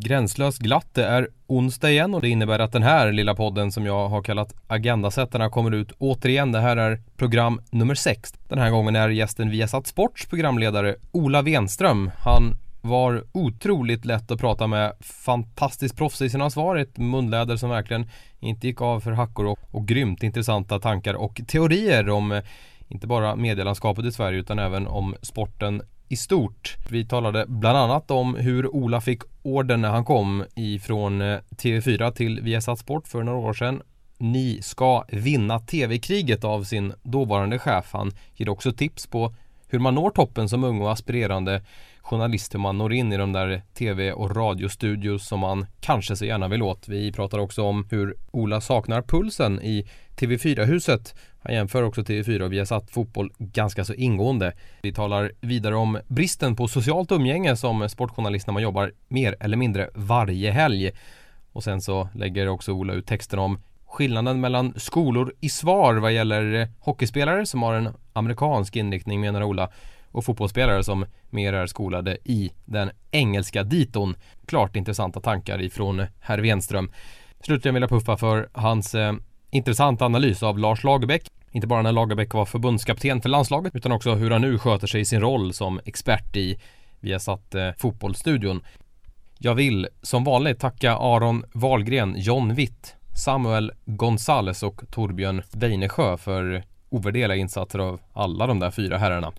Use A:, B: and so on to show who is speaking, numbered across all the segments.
A: gränslöst glatt. Det är onsdag igen och det innebär att den här lilla podden som jag har kallat Agendasättarna kommer ut återigen. Det här är program nummer 6. Den här gången är gästen Viasat Sports programledare Ola Wenström. Han var otroligt lätt att prata med. Fantastiskt proffsig i sina svar. Ett munläder som verkligen inte gick av för hackor och, och grymt intressanta tankar och teorier om inte bara medielandskapet i Sverige utan även om sporten i stort. Vi talade bland annat om hur Ola fick orden när han kom ifrån eh, TV4 till Viasat Sport för några år sedan. Ni ska vinna TV-kriget av sin dåvarande chef. Han ger också tips på hur man når toppen som ung och aspirerande journalist, hur man når in i de där TV och radiostudios som man kanske så gärna vill åt. Vi pratar också om hur Ola saknar pulsen i TV4-huset. Han jämför också TV4 och Viasat Fotboll ganska så ingående. Vi talar vidare om bristen på socialt umgänge som sportjournalist när man jobbar mer eller mindre varje helg. Och sen så lägger också Ola ut texten om skillnaden mellan skolor i svar vad gäller hockeyspelare som har en amerikansk inriktning menar Ola och fotbollsspelare som mer är skolade i den engelska diton. Klart intressanta tankar ifrån herr Wenström. Slutligen vill jag puffa för hans eh, Intressant analys av Lars Lagerbäck. Inte bara när Lagerbäck var förbundskapten för landslaget utan också hur han nu sköter sig i sin roll som expert i Viasat eh, Fotbollsstudion. Jag vill som vanligt tacka Aron Wahlgren, John Witt, Samuel Gonzales och Torbjörn Weinesjö för ovärderliga insatser av alla de där fyra herrarna.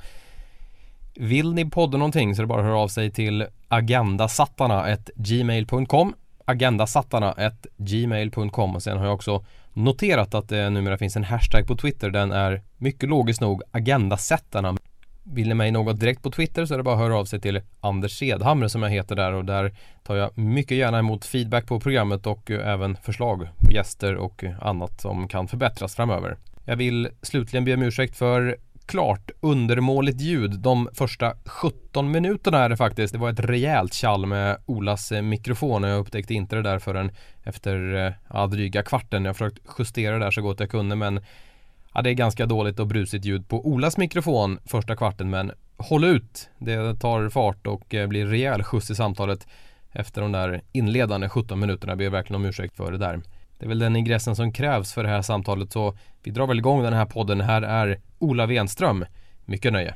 A: Vill ni podda någonting så är det bara att höra av sig till agendasattarna gmail.com agendasattarna gmail.com och sen har jag också noterat att det numera finns en hashtag på Twitter. Den är mycket logiskt nog agendasättarna. Vill ni mig något direkt på Twitter så är det bara att höra av sig till Anders Sedhamre som jag heter där. Och där tar jag mycket gärna emot feedback på programmet och eh, även förslag på gäster och eh, annat som kan förbättras framöver. Jag vill slutligen be om ursäkt för klart undermåligt ljud de första 17 minuterna är det faktiskt. Det var ett rejält tjall med Olas eh, mikrofon och jag upptäckte inte det där förrän efter eh, ja, dryga kvarten. Jag försökte försökt justera det där så gott jag kunde men ja, det är ganska dåligt och brusigt ljud på Olas mikrofon första kvarten men håll ut! Det tar fart och eh, blir rejäl skjuts i samtalet efter de där inledande 17 minuterna. Jag ber verkligen om ursäkt för det där. Det är väl den ingressen som krävs för det här samtalet så vi drar väl igång den här podden. Här är Ola Wenström. Mycket nöje.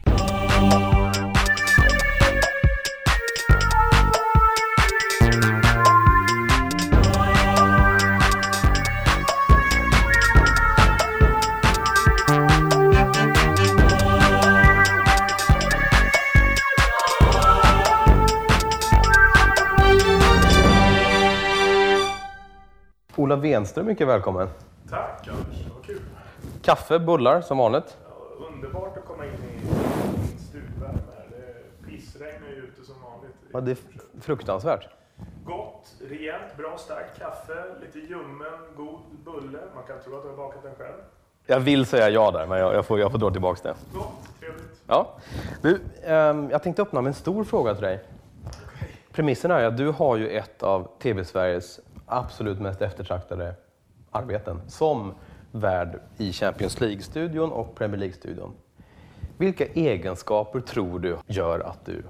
A: Ola Wenström, mycket välkommen.
B: Tack Anders, vad kul.
A: Kaffe, bullar som vanligt.
B: Ja, underbart att komma in i din stugvärme här. Det pissregnar ju ute som vanligt.
A: Ja, det är fruktansvärt.
B: Gott, rejält, bra starkt kaffe, lite ljummen, god bulle. Man kan tro att du har bakat den själv.
A: Jag vill säga ja där, men jag, jag, får, jag får dra tillbaka det.
B: Gott, trevligt.
A: Ja. Du, ehm, jag tänkte öppna med en stor fråga till dig. Premissen är att du har ju ett av TV-Sveriges absolut mest eftertraktade arbeten som värd i Champions League-studion och Premier League-studion. Vilka egenskaper tror du gör att, du,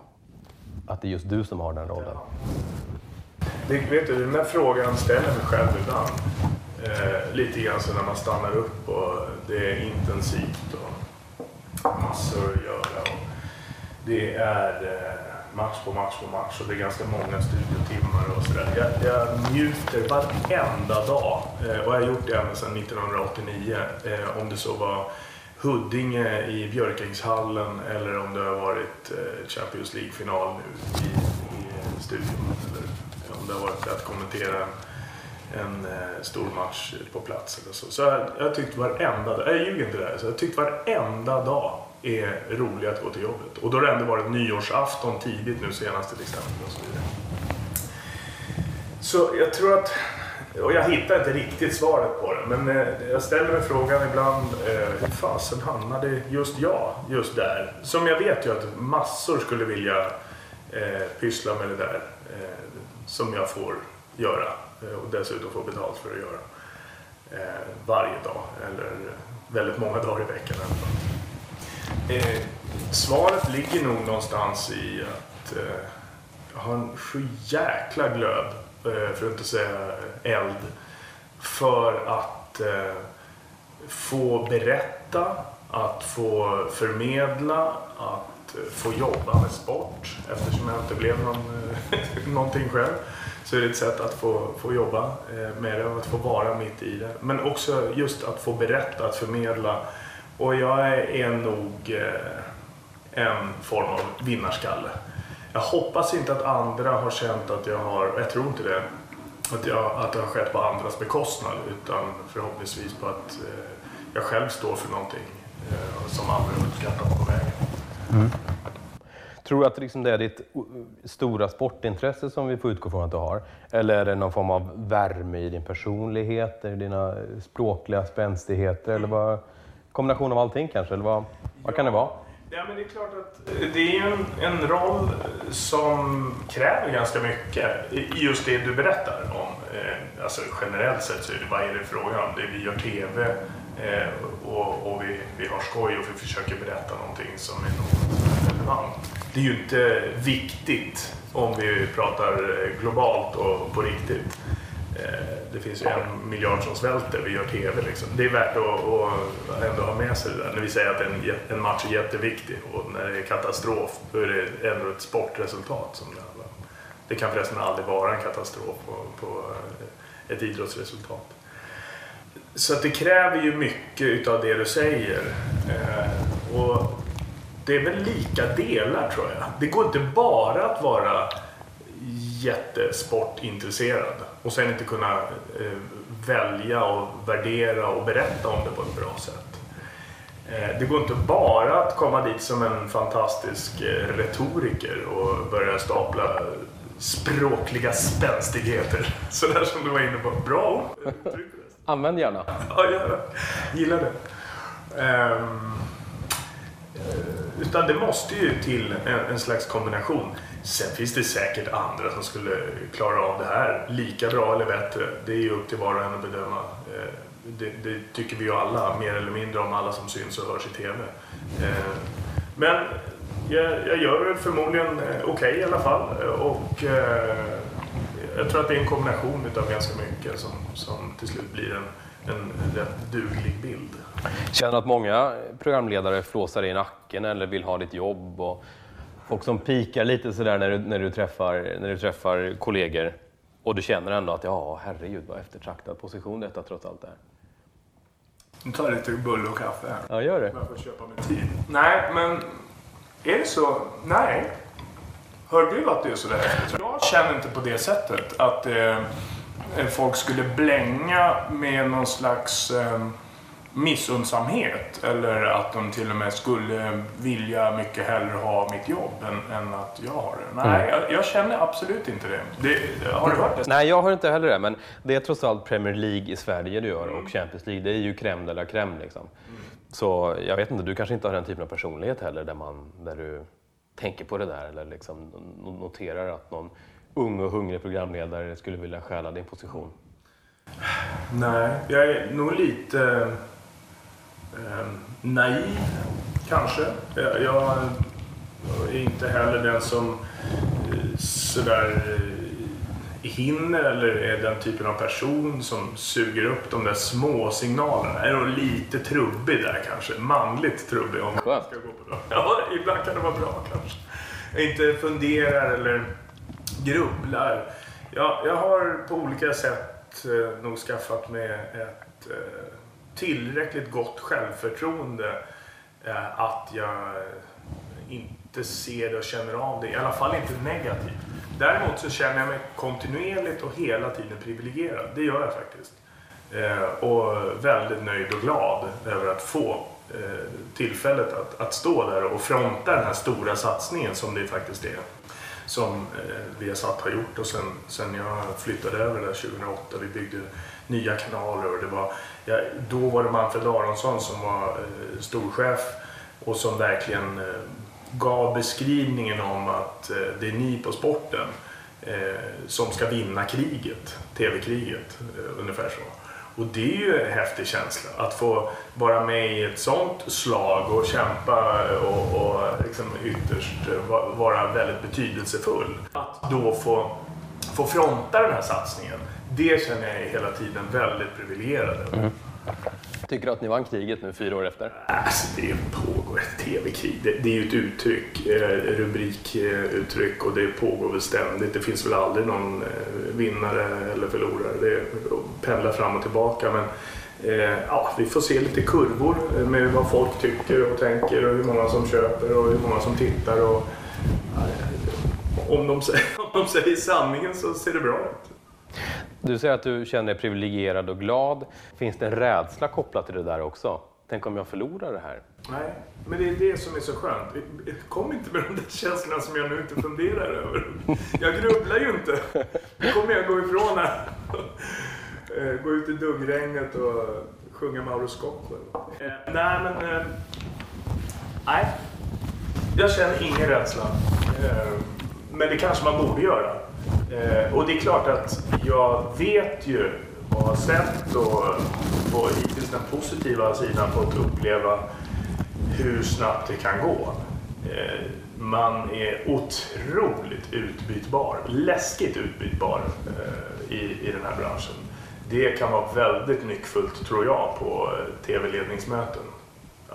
A: att det är just du som har den rollen?
B: Det, vet du, den där frågan ställer mig själv ibland. Eh, lite grann så när man stannar upp och det är intensivt och massor att göra. Och det är eh, match på match på match och det är ganska många studiotimmar och sådär. Jag, jag njuter varenda dag eh, och jag har gjort det ända sedan 1989. Eh, om det så var Huddinge i Björkängshallen eller om det har varit eh, Champions League-final nu i, i studion. Eller om det har varit att kommentera en, en stor match på plats eller så. Så jag, jag har tyckt varenda dag, jag ljuger inte där, så jag har tyckt varenda dag är rolig att gå till jobbet. Och då har det ändå varit nyårsafton tidigt nu senast till exempel. Och så, vidare. så jag tror att, och jag hittar inte riktigt svaret på det, men eh, jag ställer mig frågan ibland, eh, hur fasen hamnade just jag just där? Som jag vet ju att massor skulle vilja eh, pyssla med det där eh, som jag får göra eh, och dessutom får betalt för att göra eh, varje dag eller väldigt många dagar i veckan. Eh, svaret ligger nog någonstans i att eh, jag har en sjujäkla jäkla glöd, eh, för att inte säga eld, för att eh, få berätta, att få förmedla, att eh, få jobba med sport eftersom jag inte blev någon, eh, någonting själv. Så är det ett sätt att få, få jobba eh, med det och att få vara mitt i det. Men också just att få berätta, att förmedla. Och jag är nog eh, en form av vinnarskalle. Jag hoppas inte att andra har känt att jag har, jag tror inte det, att, jag, att det har skett på andras bekostnad utan förhoppningsvis på att eh, jag själv står för någonting eh, som andra uppskattar på vägen. Mm.
A: Tror du att liksom det är ditt stora sportintresse som vi får utgå från att du har? Eller är det någon form av värme i din personlighet, i dina språkliga spänstigheter? Eller vad, kombination av allting kanske? Eller vad, vad kan det vara?
B: Ja, men det är klart att det är en, en roll som kräver ganska mycket. Just det du berättar om. Eh, alltså generellt sett så är det, vad är det frågan om? Det vi gör TV eh, och, och vi, vi har skoj och vi försöker berätta någonting som är något relevant. Det är ju inte viktigt om vi pratar globalt och på riktigt. Eh, det finns ju en miljard som svälter, vi gör TV liksom. Det är värt att, att ändå ha med sig det där. När vi säger att en, en match är jätteviktig och när det är katastrof, då är det ändå ett sportresultat som det handlar om. Det kan förresten aldrig vara en katastrof på, på eh, ett idrottsresultat. Så att det kräver ju mycket utav det du säger. Eh, och det är väl lika delar tror jag. Det går inte bara att vara jättesportintresserad och sen inte kunna eh, välja och värdera och berätta om det på ett bra sätt. Eh, det går inte bara att komma dit som en fantastisk eh, retoriker och börja stapla språkliga spänstigheter. Sådär som du var inne på. Bra
A: Använd gärna.
B: Ja, gärna. Gillar det. Um, utan det måste ju till en, en slags kombination. Sen finns det säkert andra som skulle klara av det här lika bra eller bättre. Det är ju upp till var och en att bedöma. Eh, det, det, tycker vi ju alla, mer eller mindre, om alla som syns och hörs i TV. Eh, men jag, jag gör det förmodligen eh, okej okay i alla fall. Och jag tror att det är en kombination av ganska mycket som, som till slut blir en, en rätt duglig bild.
A: Känner att många programledare flåsar i nacken eller vill ha ditt jobb? Och folk som pikar lite sådär när du, när, du träffar, när du träffar kollegor och du känner ändå att ja, herregud vad eftertraktad position detta trots allt är.
B: Nu tar lite bulle och kaffe här.
A: Ja, gör det.
B: Jag får köpa mig tid. Nej, men är det så? Nej. Hör du att det är sådär? Jag känner inte på det sättet att eh, folk skulle blänga med någon slags eh, missundsamhet eller att de till och med skulle vilja mycket hellre ha mitt jobb än, än att jag har det. Nej, mm. jag, jag, känner absolut inte det. det. Har du hört det?
A: Nej, jag har inte heller det. Men det är trots allt Premier League i Sverige du gör och mm. Champions League. Det är ju crème de la crème liksom. Mm. Så jag vet inte, du kanske inte har den typen av personlighet heller där, man, där du tänker på det där eller liksom noterar att någon ung och hungrig programledare skulle vilja stjäla din position?
B: Nej, jag är nog lite naiv, kanske. Jag, jag, är inte heller den som eh, sådär eh, hinner eller är den typen av person som suger upp de där små signalerna. Är nog lite trubbig där kanske. Manligt trubbig om man ska gå på det. Ja, ibland kan det vara bra kanske. Jag inte funderar eller grubblar. Jag, jag har på olika sätt eh, nog skaffat mig ett eh, tillräckligt gott självförtroende eh, att jag inte ser det och känner av det. I alla fall inte negativt. Däremot så känner jag mig kontinuerligt och hela tiden privilegierad. Det gör jag faktiskt. Eh, och väldigt nöjd och glad över att få eh, tillfället att, att stå där och fronta den här stora satsningen som det faktiskt är som eh, Viasat har gjort och sen, sen jag flyttade över där 2008, vi byggde nya kanaler och det var, ja, då var det Manfred Aronsson som var eh, storchef och som verkligen eh, gav beskrivningen om att eh, det är ni på sporten eh, som ska vinna kriget, TV-kriget, eh, ungefär så. Och det är ju en häftig känsla att få vara med i ett sånt slag och kämpa eh, och, och liksom ytterst eh, vara väldigt betydelsefull. Att då få, få fronta den här satsningen, det känner jag hela tiden väldigt privilegierad. Mm.
A: Tycker du att ni vann kriget nu fyra år efter?
B: Alltså, det pågår ett tv-krig. Det, det, är ju ett uttryck, eh, rubrikuttryck och det pågår väl ständigt. Det finns väl aldrig någon eh, vinnare eller förlorare. Det pendlar fram och tillbaka. Men eh, ja, vi får se lite kurvor med vad folk tycker och tänker och hur många som köper och hur många som tittar. Och, om, de, om de säger sanningen så ser det bra ut.
A: Du säger att du känner dig privilegierad och glad. Finns det en rädsla kopplat till det där också? Tänk om jag förlorar det här?
B: Nej, men det är det som är så skönt. Kom inte med de där känslorna som jag nu inte funderar över. Jag grubblar ju inte. Nu kommer jag gå ifrån här. Eh, gå ut i duggregnet och sjunga Mauro Scocco. Eh, nej, men... Eh, nej. Jag känner ingen rädsla. Men det kanske man borde göra. Eh, och det är klart att jag vet ju och har sett och på hittills den positiva sidan fått uppleva hur snabbt det kan gå. Eh, man är otroligt utbytbar, läskigt utbytbar eh, i, i den här branschen. Det kan vara väldigt nyckfullt tror jag på eh, tv-ledningsmöten.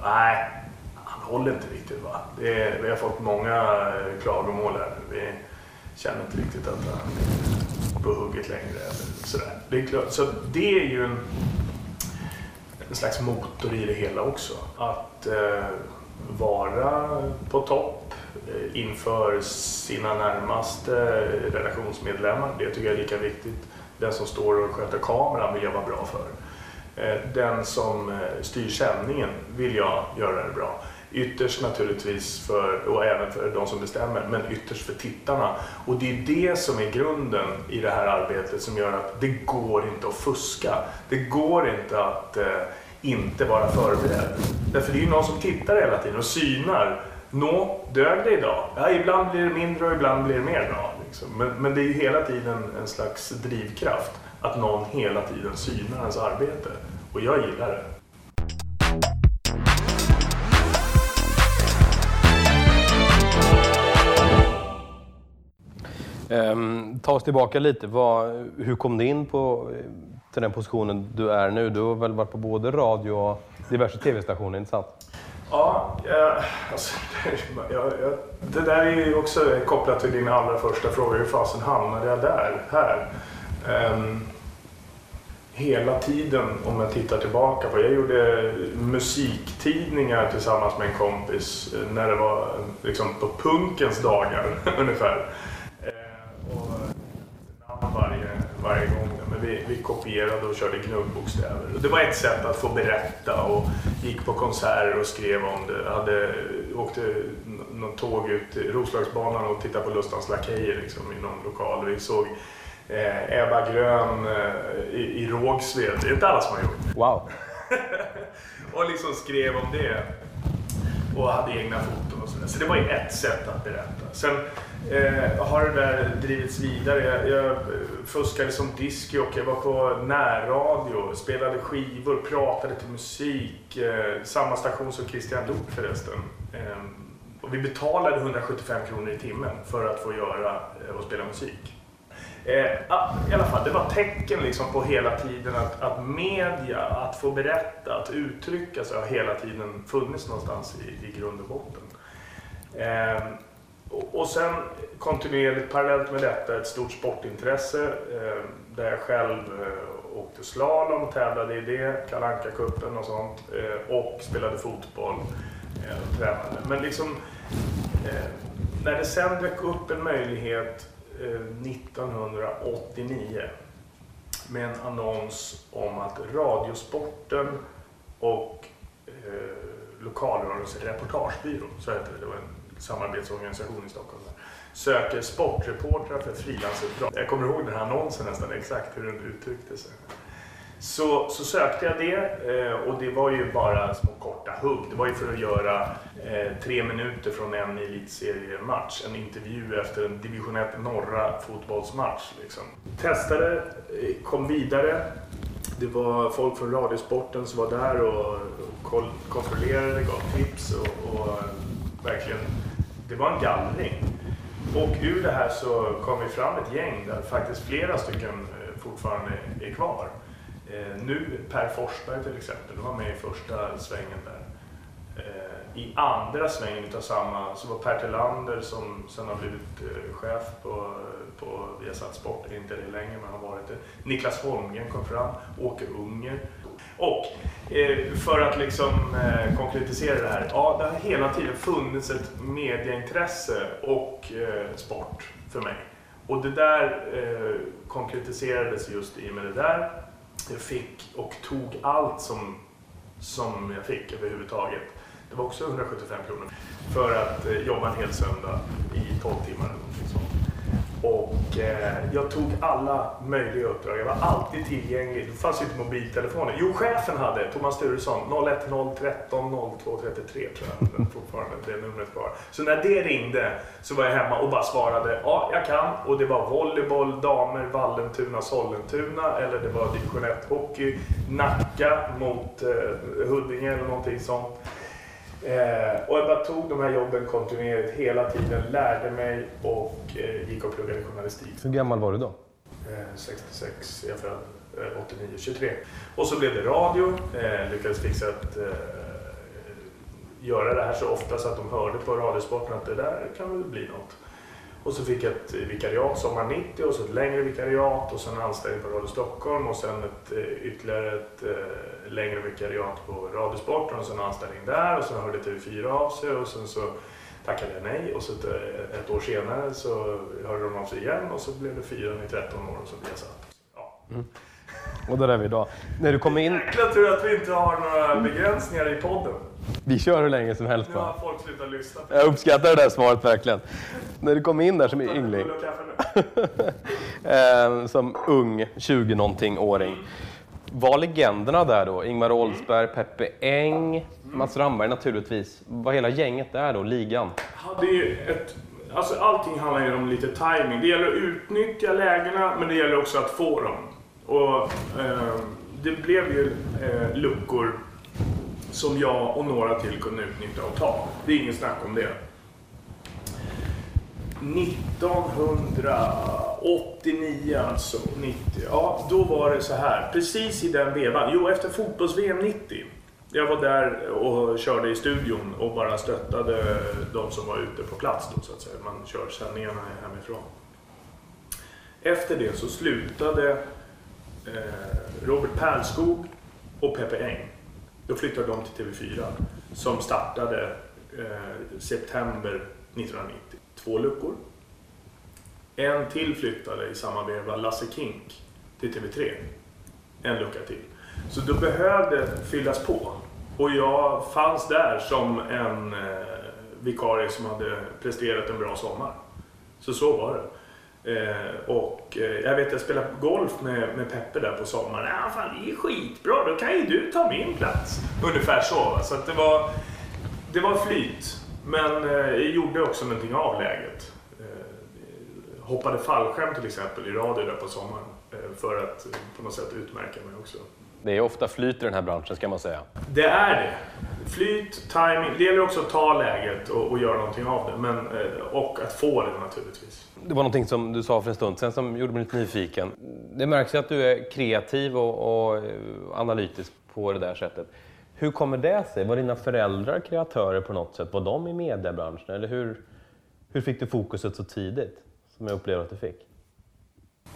B: Nej, han håller inte riktigt va. Är, vi har fått många eh, klagomål här. Vi, känner inte riktigt att han är på hugget längre. Eller sådär. Det är klart. Så det är ju en, en slags motor i det hela också. Att eh, vara på topp eh, inför sina närmaste relationsmedlemmar, Det tycker jag är lika viktigt. Den som står och sköter kameran vill jag vara bra för. Eh, den som eh, styr sändningen vill jag göra det bra. Ytterst naturligtvis för, och även för de som bestämmer, men ytterst för tittarna. Och det är det som är grunden i det här arbetet som gör att det går inte att fuska. Det går inte att eh, inte vara förberedd. Därför det är ju någon som tittar hela tiden och synar. Nå, dög det idag? Ja, ibland blir det mindre och ibland blir det mer bra. Liksom. Men, men det är ju hela tiden en slags drivkraft att någon hela tiden synar ens arbete. Och jag gillar det.
A: Um, ta oss tillbaka lite. Vad, hur kom du in på, till den positionen du är nu? Du har väl varit på både radio och diverse tv-stationer, inte sant?
B: Ja, jag, alltså, jag, jag, det där är ju också kopplat till din allra första fråga. Hur fasen hamnade jag där, här? Um, hela tiden, om jag tittar tillbaka på. Jag gjorde musiktidningar tillsammans med en kompis eh, när det var liksom på punkens dagar ungefär varje, varje gång. Men vi, vi kopierade och körde gnuggbokstäver. Det var ett sätt att få berätta och gick på konserter och skrev om det. Hade, åkte någon tåg ut till Roslagsbanan och tittade på Lustans Lakejer liksom, i någon lokal. Vi såg eh, Ebba Grön eh, i, i Rågsved. Det är inte alla som har gjort.
A: Wow!
B: och liksom skrev om det. Och hade egna foton och sådär. Så det var ju ett sätt att berätta. Sen eh, har det där drivits vidare. Jag, jag fuskade som diskjockey, jag var på närradio, spelade skivor, pratade till musik. Eh, samma station som Christian Luuk förresten. Eh, och vi betalade 175 kronor i timmen för att få göra eh, och spela musik. Eh, I alla fall, det var tecken liksom på hela tiden att, att media, att få berätta, att uttrycka sig har hela tiden funnits någonstans i, i grund och botten. Eh, och sen kontinuerligt parallellt med detta ett stort sportintresse eh, där jag själv eh, åkte slalom, tävlade i det, kalanka kuppen och sånt eh, och spelade fotboll eh, och tränade. Men liksom eh, när det sen dök upp en möjlighet eh, 1989 med en annons om att Radiosporten och Lokalradions reportagebyrå, så hette det, det var en samarbetsorganisation i Stockholm. Söker sportreportrar för frilansuppdrag. Jag kommer ihåg den här annonsen nästan exakt hur den uttryckte sig. Så, så sökte jag det eh, och det var ju bara små korta hugg. Det var ju för att göra eh, tre minuter från en elitseriematch. En intervju efter en division 1 norra fotbollsmatch. Liksom. Testade, eh, kom vidare. Det var folk från Radiosporten som var där och, och kontrollerade, gav tips och, och verkligen, det var en gallring. Och ur det här så kom vi fram ett gäng där faktiskt flera stycken eh, fortfarande är kvar. Eh, nu Per Forsberg till exempel, var med i första svängen där. Eh, I andra svängen utav samma så var Per Tillander som sen har blivit chef på, på Viasat Sport, inte det längre men har varit det. Niklas Holmgren kom fram, Åke Unger. Och eh, för att liksom eh, konkretisera det här, ja det har hela tiden funnits ett medieintresse och eh, sport för mig. Och det där konkretiserades just i och med det där. Jag fick och tog allt som, som jag fick överhuvudtaget. Det var också 175 kronor för att jobba en hel söndag i 12 timmar eller någonting sånt. Och eh, jag tog alla möjliga uppdrag. Jag var alltid tillgänglig. Det fanns ju inte mobiltelefoner. Jo, chefen hade, Thomas Sturesson, 01013 0233 tror jag fortfarande det numret kvar. Så när det ringde så var jag hemma och bara svarade ja, jag kan. Och det var volleyboll, damer, Vallentuna, Sollentuna eller det var division 1 hockey, Nacka mot eh, Huddinge eller någonting sånt. Eh, och jag bara tog de här jobben kontinuerligt hela tiden, lärde mig och eh, gick och pluggade journalistik.
A: Hur gammal var du då?
B: Eh, 66, jag född eh, 89, 23. Och så blev det radio, eh, lyckades fixa att eh, göra det här så ofta så att de hörde på Radiosporten att det där kan väl bli något. Och så fick jag ett vikariat sommar 90 och så ett längre vikariat och sen anställning på Radio Stockholm och sen ett, eh, ytterligare ett eh, längre vikariat på Radiosporten och sen anställning där och sen hörde TV4 av sig och sen så tackade jag nej och så ett, eh, ett år senare så hörde de av sig igen och så blev det fyra i 13 år och så blev jag satt. Ja.
A: Mm. Och där är vi idag. När du kommer in...
B: Jäkla tur att vi inte har några begränsningar i podden.
A: Vi kör hur länge som helst
B: Nu har folk slutat lyssna.
A: Jag uppskattar det där svaret verkligen. När du kom in där som yngling, eh, som ung 20-någonting-åring. Var legenderna där då? Ingmar Oldsberg, Peppe Eng, Mats Ramberg naturligtvis. Var hela gänget där då, ligan?
B: hade ju ett... Alltså allting handlar ju om lite timing. Det gäller att utnyttja lägena, men det gäller också att få dem. Och eh, det blev ju eh, luckor som jag och några till kunde utnyttja och ta. Det är inget snack om det. 1989 alltså, 90. Ja, då var det så här. Precis i den vevan. Jo, efter fotbolls-VM 90. Jag var där och körde i studion och bara stöttade de som var ute på plats då så att säga. Man kör sändningarna hemifrån. Efter det så slutade eh, Robert Pärlskog och Peppe Eng. Då flyttade de till TV4 som startade eh, september 1990. Två luckor. En till flyttade i samma veva, Lasse Kink, till TV3. En lucka till. Så då behövde fyllas på. Och jag fanns där som en eh, vikarie som hade presterat en bra sommar. Så så var det. Eh, och eh, jag vet jag spelade golf med, med Peppe där på sommaren. Ja, fan det är skitbra, då kan ju du ta min plats. Ungefär så. Va? Så det var, det var flyt. Men eh, jag gjorde också någonting av läget. Eh, hoppade fallskärm till exempel i radio där på sommaren. Eh, för att eh, på något sätt utmärka mig också.
A: Det är ofta flyt i den här branschen ska man säga.
B: Det är det. Flyt, timing. Det gäller också att ta läget och, och göra någonting av det. Men, och att få det naturligtvis.
A: Det var någonting som du sa för en stund sedan som gjorde mig lite nyfiken. Det märks ju att du är kreativ och, och eh, analytisk på det där sättet. Hur kommer det sig? Var dina föräldrar kreatörer på något sätt? Var de i mediebranschen? Eller hur, hur fick du fokuset så tidigt? Som jag upplevde att du fick.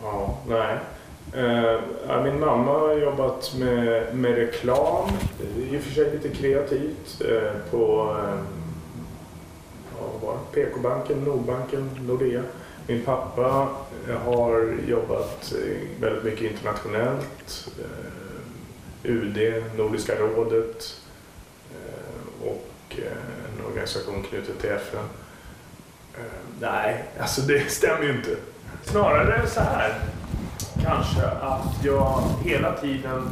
B: Ja, nej. Eh, min mamma har jobbat med, med reklam, i och för sig lite kreativt, eh, på eh, ja. PK-banken, Nordbanken, Nordea. Min pappa eh, har jobbat eh, väldigt mycket internationellt. Eh, UD, Nordiska rådet och en organisation knuten till FN. Nej, alltså det stämmer ju inte. Snarare så här kanske att jag hela tiden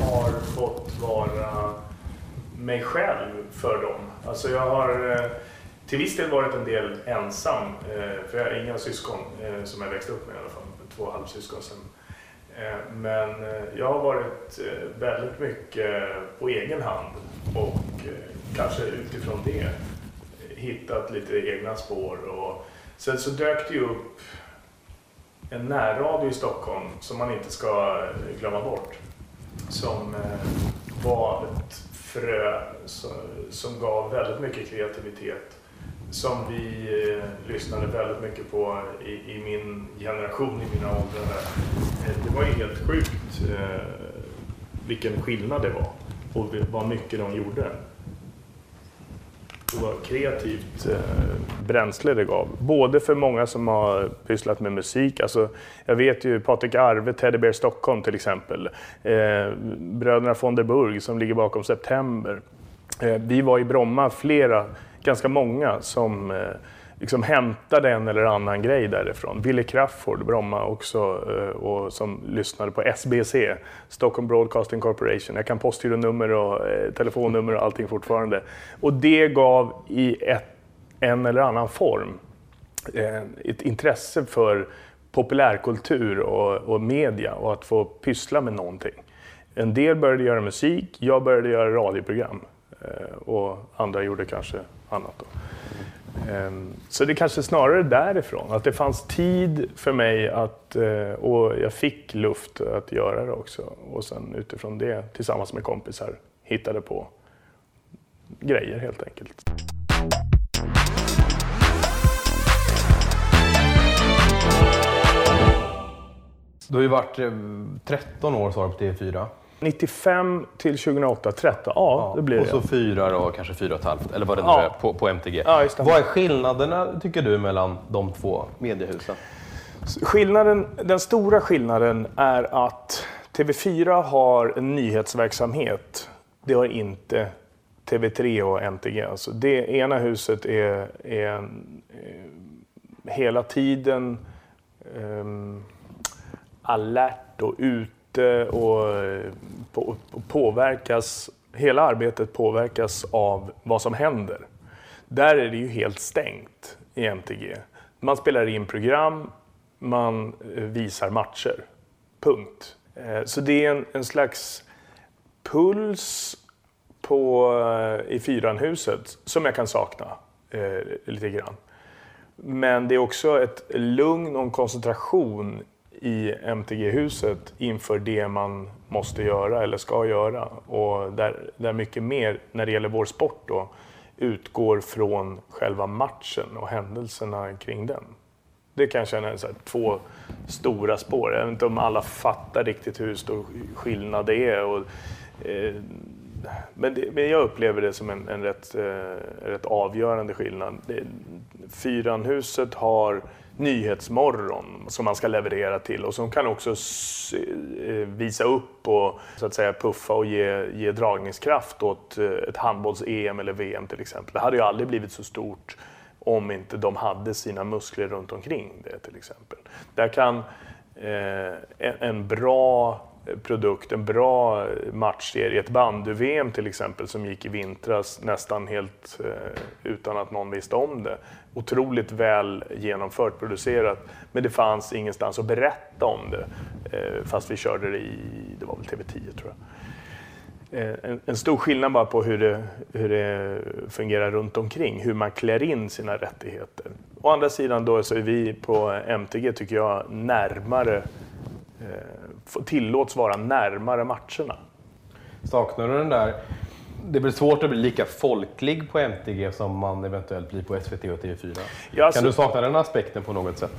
B: har fått vara mig själv för dem. Alltså jag har till viss del varit en del ensam, eh, för jag har inga syskon eh, som jag växte upp med i alla fall, två halvsyskon sen. Eh, men eh, jag har varit eh, väldigt mycket på egen hand och kanske utifrån det hittat lite egna spår. Och sen så dök det ju upp en närradio i Stockholm som man inte ska glömma bort. Som var ett frö som gav väldigt mycket kreativitet. Som vi eh, lyssnade väldigt mycket på i, i, min generation, i mina åldrar. Eh, det var ju helt sjukt eh, vilken skillnad det var och vad mycket de gjorde och vad kreativt eh, bränsle det gav. Både för många som har pysslat med musik, alltså, jag vet ju Patrik Arve, Teddy Bear Stockholm till exempel, eh, bröderna von der Burg som ligger bakom September. Eh, vi var i Bromma, flera, ganska många som eh, liksom hämtade en eller annan grej därifrån. Wille Crafoord, Bromma också, eh, och som lyssnade på SBC, Stockholm Broadcasting Corporation. Jag kan postgironummer och eh, telefonnummer och allting fortfarande. Och det gav i ett, en eller annan form eh, ett intresse för populärkultur och, och media och att få pyssla med någonting. En del började göra musik, jag började göra radioprogram eh, och andra gjorde kanske annat. Då. Ehm, så det kanske snarare därifrån, att det fanns tid för mig att, eh, och jag fick luft att göra det också. Och sen utifrån det, tillsammans med kompisar, hittade på grejer helt enkelt.
A: Du har ju varit eh, 13 år sa du på TV4.
B: 95 till 2008, 13. Ja, det blir
A: det. Och så fyra då, kanske fyra och ett halvt, eller vad det nu är, på, på MTG. Ja, vad är skillnaderna, tycker du, mellan de två mediehusen?
B: Skillnaden, den stora skillnaden är att TV4 har en nyhetsverksamhet. Det har inte TV3 och MTG. Alltså det ena huset är, är en, eh, hela tiden um, alert och ut ute och påverkas, hela arbetet påverkas av vad som händer. Där är det ju helt stängt i MTG. Man spelar in program, man eh, visar matcher. Punkt. Eh, så det är en, en slags puls på, eh, i Fyranhuset som jag kan sakna eh, lite grann. Men det är också ett lugn och en koncentration i MTG-huset inför det man måste göra eller ska göra. Och där, där mycket mer, när det gäller vår sport då, utgår från själva matchen och händelserna kring den. Det kan jag känna är två stora spår. Jag vet inte om alla fattar riktigt hur stor skillnad det är. Och, eh, men, det, men, jag upplever det som en, en rätt, eh, rätt avgörande skillnad. Det, Fyranhuset har Nyhetsmorgon som man ska leverera till och som kan också eh, visa upp och så att säga puffa och ge, ge dragningskraft åt eh, ett handbolls-EM eller VM till exempel. Det hade ju aldrig blivit så stort om inte de hade sina muskler runt omkring det till exempel. Där kan eh, en, en bra produkt, en bra matchserie. Ett bandy-VM till exempel som gick i vintras nästan helt eh, utan att någon visste om det. Otroligt väl genomfört, producerat, men det fanns ingenstans att berätta om det. Eh, fast vi körde det i, det var väl TV10 tror jag. Eh, en, en, stor skillnad bara på hur det, hur det fungerar runt omkring, hur man klär in sina rättigheter. Å andra sidan då så är vi på MTG, tycker jag, närmare eh, tillåts vara närmare matcherna.
A: Saknar du den där... Det blir svårt att bli lika folklig på MTG som man eventuellt blir på SVT och TV4. Ja, alltså, kan du sakna den aspekten på något sätt?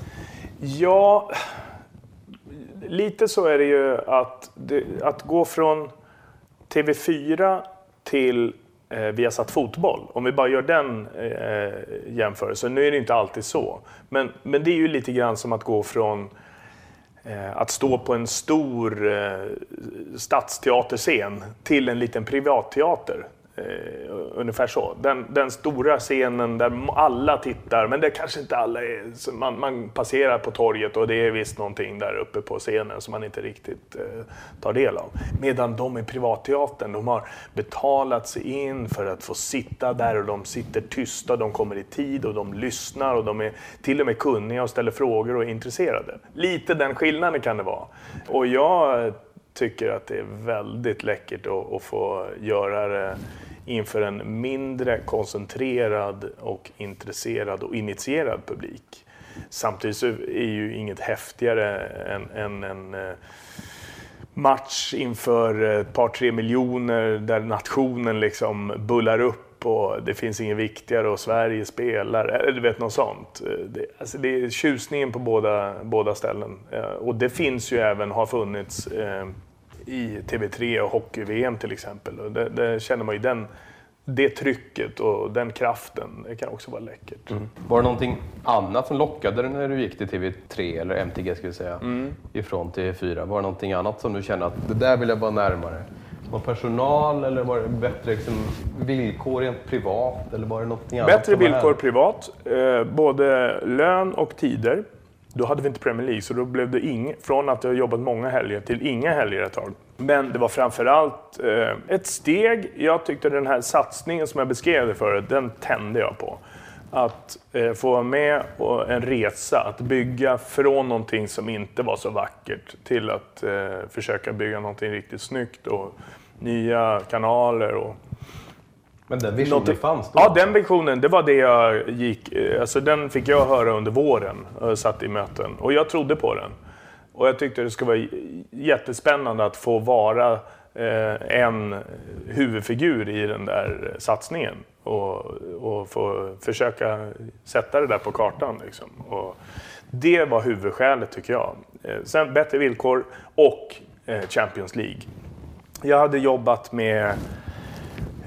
B: Ja, lite så är det ju att, det, att gå från TV4 till eh, Viasat Fotboll, om vi bara gör den eh, jämförelsen. Nu är det inte alltid så, men, men det är ju lite grann som att gå från Eh, Eh, att stå på en stor eh, stadsteaterscen till en liten privatteater. Eh, ungefär så. Den, den, stora scenen där alla tittar, men det kanske inte alla är. Man, man, passerar på torget och det är visst någonting där uppe på scenen som man inte riktigt eh, tar del av. Medan de i privatteatern, de har betalat sig in för att få sitta där och de sitter tysta, de kommer i tid och de lyssnar och de är till och med kunniga och ställer frågor och är intresserade. Lite den skillnaden kan det vara. Och jag tycker att det är väldigt läckert att, att få göra det inför en mindre koncentrerad och intresserad och initierad publik. Samtidigt så är ju inget häftigare än, än en eh, match inför ett par, tre miljoner där nationen liksom bullar upp och det finns inget viktigare och Sverige spelar, eller du vet något sånt. Det, alltså det är tjusningen på båda, båda ställen. Eh, och det finns ju även, har funnits eh, i TV3 och hockey-VM till exempel. Det, det känner man ju den det trycket och den kraften, det kan också vara läckert. Mm.
A: Var det någonting annat som lockade dig när du gick till TV3, eller MTG vi säga, mm. ifrån TV4? Var det någonting annat som du kände att det där vill jag vara närmare? Var personal eller var det bättre liksom, villkor rent privat? Eller var det någonting annat
B: bättre villkor privat, eh, både lön och tider. Då hade vi inte Premier League, så då blev det ing, från att jag jobbat många helger till inga helger ett tag. Men det var framförallt eh, ett steg. Jag tyckte den här satsningen som jag beskrev det förut, den tände jag på. Att eh, få vara med på en resa, att bygga från någonting som inte var så vackert till att eh, försöka bygga någonting riktigt snyggt och nya kanaler och
A: men den visionen Något, fanns
B: då? Ja, den visionen, det var det jag gick... Eh, alltså den fick jag höra under våren, eh, satt i möten. Och jag trodde på den. Och jag tyckte det skulle vara jättespännande att få vara eh, en huvudfigur i den där satsningen. Och, och få försöka sätta det där på kartan. Liksom. Och det var huvudskälet tycker jag. Sen bättre villkor och Champions League. Jag hade jobbat med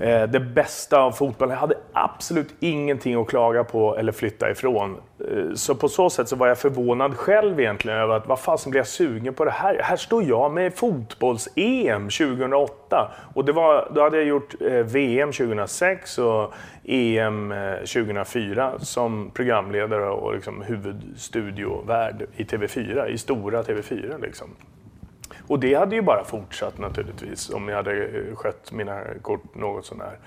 B: Eh, det bästa av fotbollen. Jag hade absolut ingenting att klaga på eller flytta ifrån. Eh, så på så sätt så var jag förvånad själv egentligen över att vad fasen blev jag sugen på det här? Här står jag med fotbolls-EM 2008 och det var, då hade jag gjort eh, VM 2006 och EM 2004 eh, som programledare och liksom huvudstudiovärd i TV4, i stora TV4. Liksom. Och det hade ju bara fortsatt naturligtvis om jag hade eh, skött mina kort något sånär.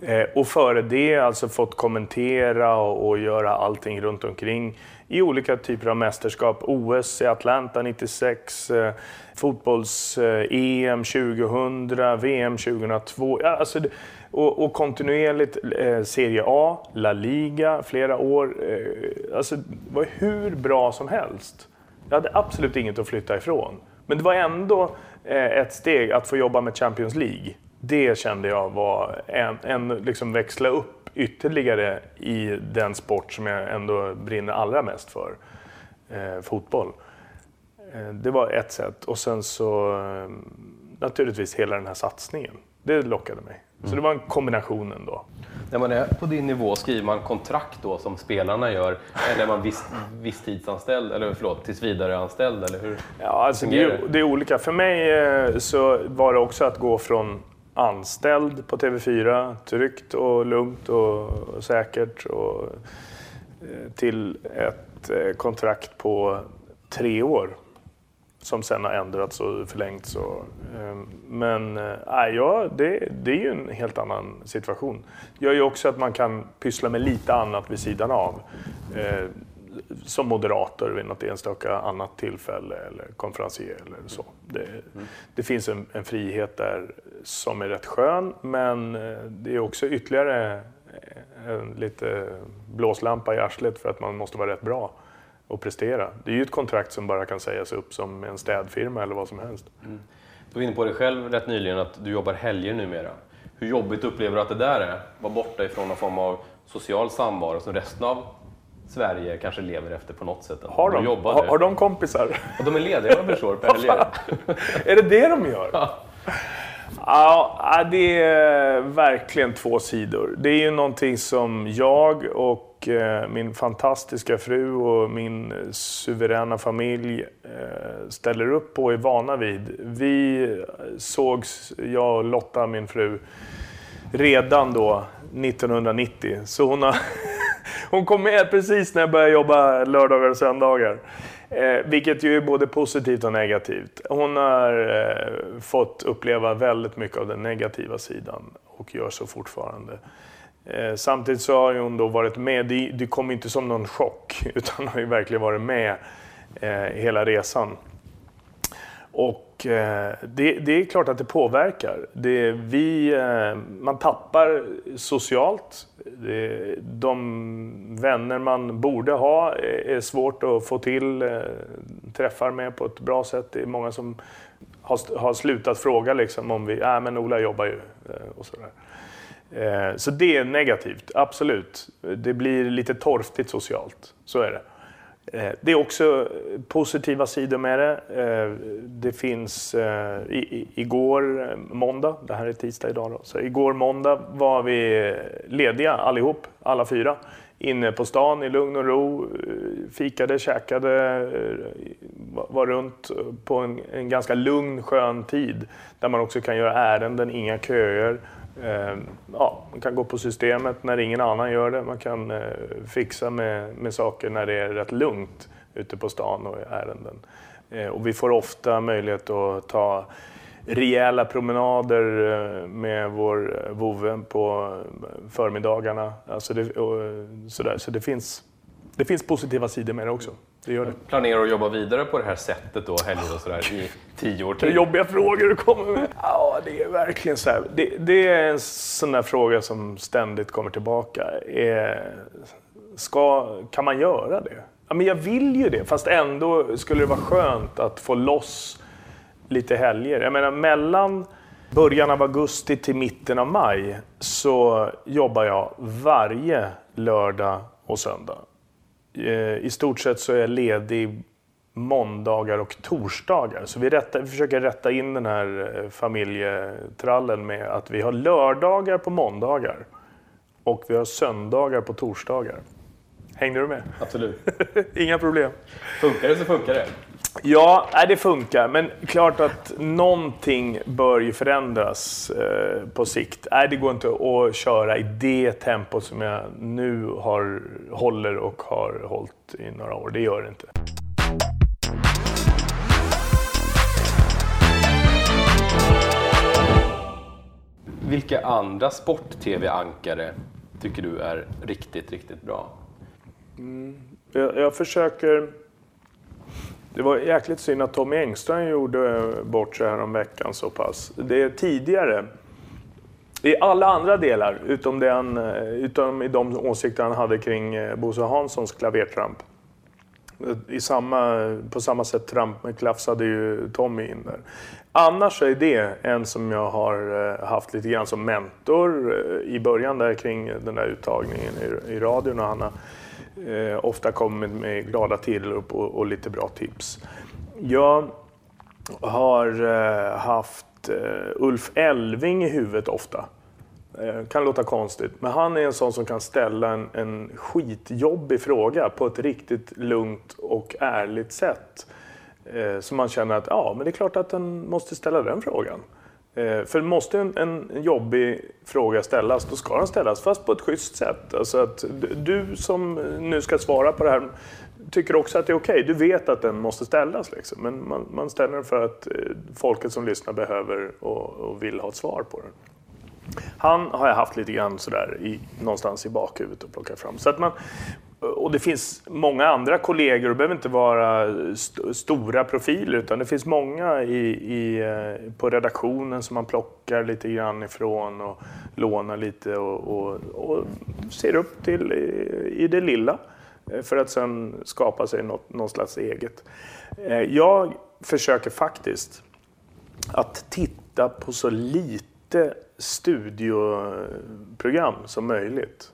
B: Eh, och före det alltså fått kommentera och, göra allting runt omkring i olika typer av mästerskap. OS i Atlanta 96, fotbolls-EM 2000, VM 2002. Alltså, och, och kontinuerligt eh, Serie A, La Liga, flera år. Eh, alltså, det var hur bra som helst. Jag hade absolut inget att flytta ifrån. Men det var ändå eh, ett steg att få jobba med Champions League. Det kände jag var en, en liksom växla upp ytterligare i den sport som jag ändå brinner allra mest för, eh, fotboll. Eh, det var ett sätt och sen så eh, naturligtvis hela den här satsningen. Det lockade mig. Så det var en kombination ändå.
A: När man är på din nivå, skriver man kontrakt då som spelarna gör? Eller är man viss, visstidsanställd, eller förlåt, tillsvidareanställd? Eller hur
B: ja, alltså det, är, det är olika. För mig eh, så var det också att gå från anställd på TV4, tryggt och lugnt och säkert, och, eh, till ett eh, kontrakt på tre år som sen har ändrats och förlängts. Och, ehm, men äh, ja, det, det är ju en helt annan situation. Det gör ju också att man kan pyssla med lite annat vid sidan av. Eh, som moderator vid något enstaka annat tillfälle eller konferencier eller så. Det, mm. det finns en, en, frihet där som är rätt skön men eh, det är också ytterligare en lite blåslampa i arslet för att man måste vara rätt bra och prestera. Det är ju ett kontrakt som bara kan sägas upp som en städfirma eller vad som helst. Mm.
A: Du var inne på det själv rätt nyligen att du jobbar helger numera. Hur jobbigt upplever du att det där är? Vara borta ifrån någon form av social samvaro som resten av Sverige kanske lever efter på något sätt.
B: Har de, har, har de kompisar?
A: Och de är lediga vad jag förstår per helger.
B: är det det de gör? Ja. Ja, det är verkligen två sidor. Det är ju någonting som jag och och eh, min fantastiska fru och min suveräna familj eh, ställer upp på och är vana vid. Vi sågs, jag och Lotta, min fru, redan då 1990. Så hon, har hon kom med precis när jag började jobba lördagar och söndagar. Eh, vilket ju är både positivt och negativt. Hon har eh, fått uppleva väldigt mycket av den negativa sidan och gör så fortfarande. Eh, samtidigt så har hon då varit med, det, det kom inte som någon chock, utan har ju verkligen varit med eh, hela resan. Och eh, det, det, är klart att det påverkar. Det, vi, eh, man tappar socialt. Det, de vänner man borde ha eh, är svårt att få till eh, träffar med på ett bra sätt. Det är många som har, har slutat fråga liksom om vi, äh, men Ola jobbar ju eh, och sådär. Eh, så det är negativt, absolut. Det blir lite torftigt socialt, så är det. Eh, det är också positiva sidor med det. Eh, det finns igår måndag, det här är tisdag idag då, så igår måndag var vi lediga allihop, alla fyra. Inne på stan i lugn och ro, fikade, käkade, var runt på en, en ganska lugn skön tid. Där man också kan göra ärenden, inga köer. Ehm, ja, man kan gå på systemet när ingen annan gör det. Man kan eh, fixa med, med saker när det är rätt lugnt ute på stan och i ärenden. Eh, och vi får ofta möjlighet att ta rejäla promenader eh, med vår vovve på förmiddagarna. Alltså det, sådär. Så det finns, det finns positiva sidor med det också det gör det.
A: Planerar att jobba vidare på det här sättet då, helger och sådär, i tio år till?
B: jobbiga frågor du kommer med. Ja, det är verkligen så här. Det, det är en sån där fråga som ständigt kommer tillbaka. Är, ska, kan man göra det? Ja, men jag vill ju det, fast ändå skulle det vara skönt att få loss lite helger. Jag menar, mellan början av augusti till mitten av maj så jobbar jag varje lördag och söndag. Eh, I stort sett så är jag ledig måndagar och torsdagar. Så vi, rätta, vi försöker rätta in den här eh, familjetrallen med att vi har lördagar på måndagar och vi har söndagar på torsdagar. Hängde du med?
A: Absolut.
B: Inga problem.
A: Funkar det så funkar det.
B: Ja, det funkar. Men klart att någonting bör ju förändras eh, på sikt. Nej, det går inte att köra i det tempot som jag nu har, håller och har hållit i några år. Det gör det inte.
A: Vilka andra sport-tv-ankare tycker du är riktigt, riktigt bra?
B: Mm. Jag, jag försöker det var jäkligt synd att Tommy Engström gjorde bort sig här om veckan så pass. Det är tidigare. I alla andra delar, utom, den, eh, utom i de åsikter han hade kring eh, Bosse Hanssons klavertramp. I samma, på samma sätt trampklafsade ju Tommy in där. Annars är det en som jag har eh, haft lite grann som mentor eh, i början där kring den där uttagningen i, i radion. Och han har eh, ofta kommit med glada tillrop och, och, lite bra tips. Jag har eh, haft eh, Ulf Elving i huvudet ofta. Eh, kan låta konstigt, men han är en sån som kan ställa en, en skitjobbig fråga på ett riktigt lugnt och ärligt sätt. Eh, så man känner att ja, men det är klart att den måste ställa den frågan. Eh, för måste en, en jobbig fråga ställas, då ska den ställas, fast på ett schysst sätt. Alltså att du som nu ska svara på det här tycker också att det är okej. Okay. Du vet att den måste ställas, liksom. men man, man ställer den för att eh, folket som lyssnar behöver och, och vill ha ett svar på den. Han har jag haft lite grann sådär i, någonstans i bakhuvudet och plockat fram. Så att man, och det finns många andra kollegor, det behöver inte vara st stora profiler, utan det finns många i, i, eh, på redaktionen som man plockar lite grann ifrån och lånar lite och, och, och ser upp till i, i, det lilla eh, för att sen skapa sig något, någon slags eget. Eh, jag försöker faktiskt att titta på så lite studioprogram som möjligt.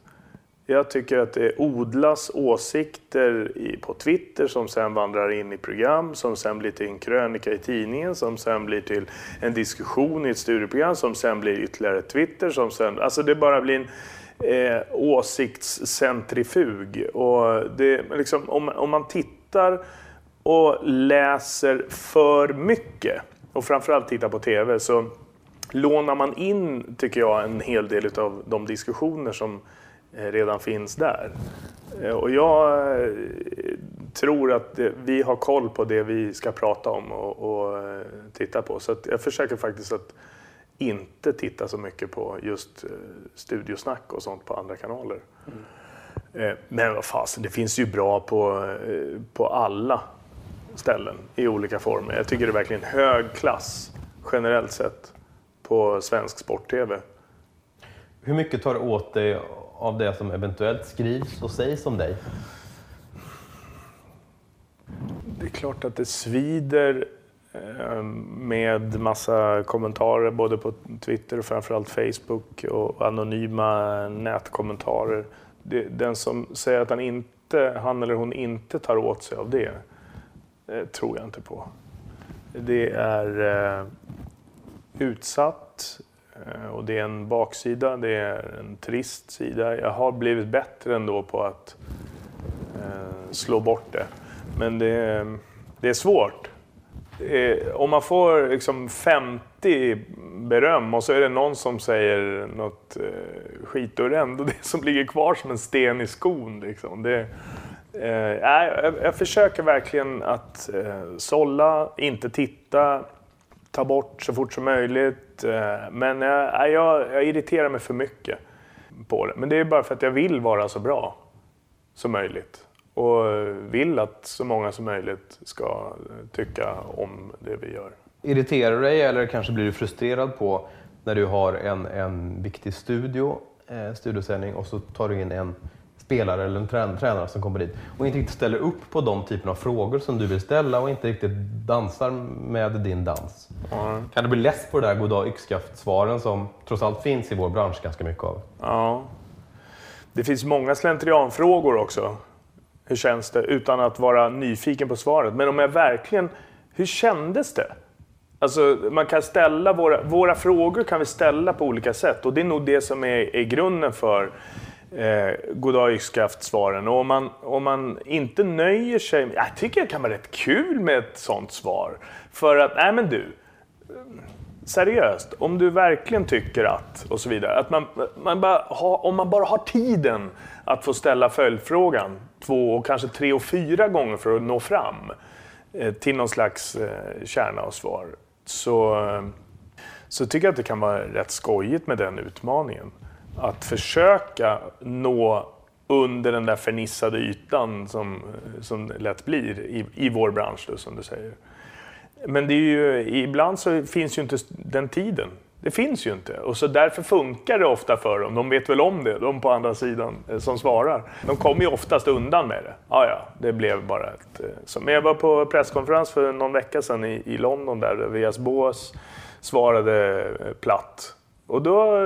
B: Jag tycker att det odlas åsikter på Twitter som sen vandrar in i program, som sen blir till en krönika i tidningen, som sen blir till en diskussion i ett studieprogram, som sen blir ytterligare Twitter, som sen... Alltså det bara blir en eh, åsiktscentrifug. Och det, liksom, om, om man tittar och läser för mycket, och framförallt tittar på TV, så lånar man in, tycker jag, en hel del av de diskussioner som Eh, redan finns där. Eh, och jag eh, tror att vi har koll på det vi ska prata om och, och titta på. Så jag försöker faktiskt att inte titta så mycket på just studiosnack och sånt på andra kanaler. Mm. Men vad fasen, det finns ju bra på, på alla ställen i olika former. Jag tycker det är verkligen hög klass generellt sett på svensk sport-tv.
A: Hur mycket tar du åt dig av det som eventuellt skrivs och sägs om dig?
B: Det är klart att det svider eh, med massa kommentarer både på Twitter och framförallt Facebook och anonyma nätkommentarer. Den som säger att han, inte, han eller hon inte tar åt sig av det, det tror jag inte på. Det är eh, utsatt eh, och det är en baksida, det är en trist sida. Jag har blivit bättre ändå på att eh, slå bort det. Men det, det är svårt. Eh, om man får liksom 50 beröm och så är det någon som säger något skit, då är det ändå det som ligger kvar som en sten i skon. Liksom. Det, eh, jag, jag försöker verkligen att eh, sålla, inte titta, ta bort så fort som möjligt. Eh, men jag, jag, jag irriterar mig för mycket på det. Men det är bara för att jag vill vara så bra som möjligt och vill att så många som möjligt ska tycka om det vi gör.
A: Irriterar du dig eller kanske blir du frustrerad på när du har en, en viktig studio, eh, studiosändning och så tar du in en spelare eller en tränare som kommer dit och inte riktigt ställer upp på de typerna av frågor som du vill ställa och inte riktigt dansar med din dans. Mm. Kan du bli less på det där goddag yxskaft-svaren som trots allt finns i vår bransch ganska mycket av?
B: Ja. Det finns många slentrianfrågor också hur känns det? Utan att vara nyfiken på svaret. Men om jag verkligen... Hur kändes det? Alltså, man kan ställa våra, våra frågor kan vi ställa på olika sätt och det är nog det som är, är grunden för eh, goddag yxskaft-svaren. Och om man, om man inte nöjer sig... Jag tycker det kan vara rätt kul med ett sånt svar. För att, nej men du. Seriöst, om du verkligen tycker att, och så vidare. Att man, man bara ha, om man bara har tiden att få ställa följdfrågan två, och kanske tre och fyra gånger för att nå fram eh, till någon slags eh, kärna och svar. Så, eh, så tycker jag att det kan vara rätt skojigt med den utmaningen. Att försöka nå under den där förnissade ytan som, som lätt blir i, i vår bransch, då, som du säger. Men det är ju, ibland så finns ju inte den tiden. Det finns ju inte. Och så därför funkar det ofta för dem. De vet väl om det, de på andra sidan eh, som svarar. De kommer ju oftast undan med det. Ja, ja, det blev bara ett... Eh, så. Men jag var på presskonferens för någon vecka sedan i, i London där Vias Bås svarade eh, platt. Och då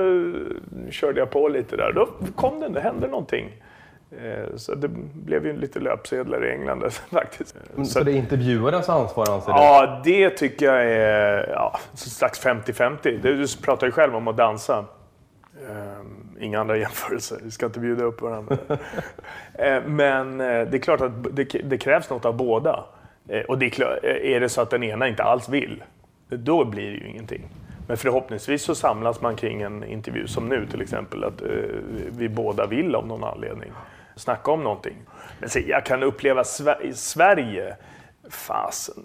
B: körde jag på lite där. Då kom det, det hände någonting. Eh, så det blev ju lite löpsedlar i England faktiskt.
A: Men, så, så det är intervjuarens ansvar anser
B: du? Ja, det tycker jag är ja, slags 50-50. Du pratar ju själv om att dansa. Um, inga andra jämförelser, vi ska inte bjuda upp varandra. men det är klart att det, krävs något av båda. Och det är, klart, är det så att den ena inte alls vill, då blir det ju ingenting. Men förhoppningsvis så samlas man kring en intervju som nu till exempel, att eh, vi båda vill av någon anledning snacka om någonting. Men så, jag kan uppleva Sver Sverige, fasen,